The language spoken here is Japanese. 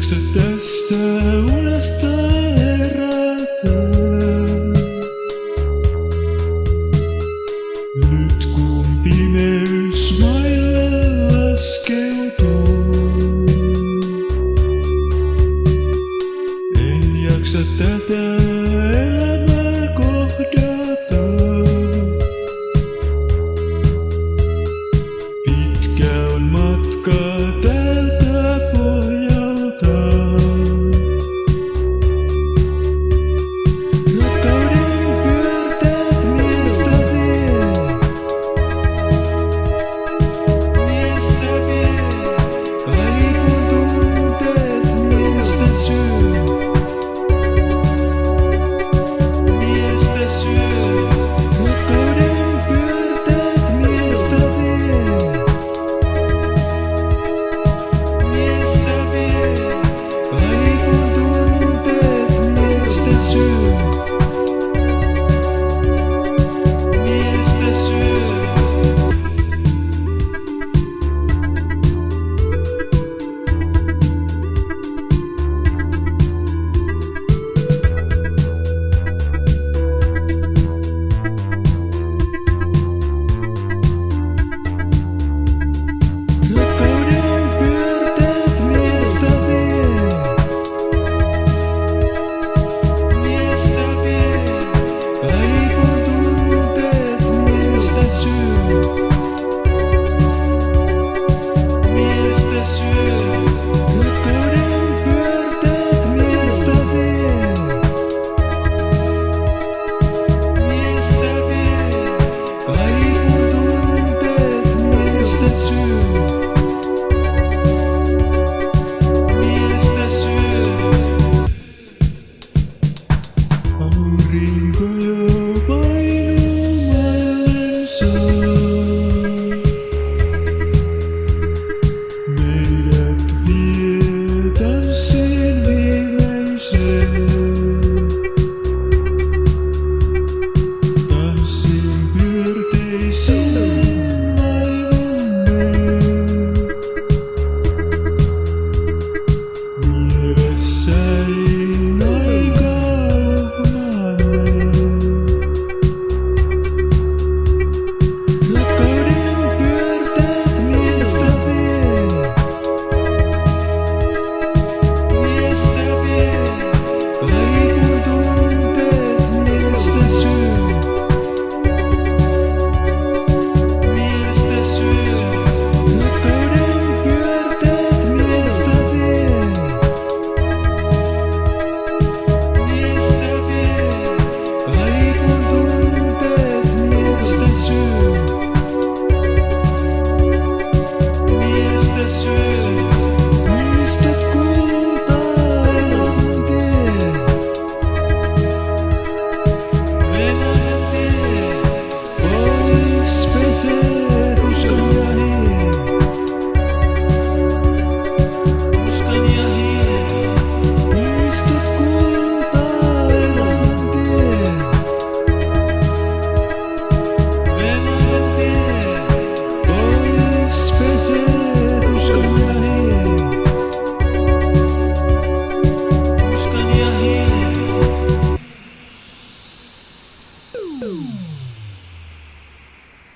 Accettaste una storia tree.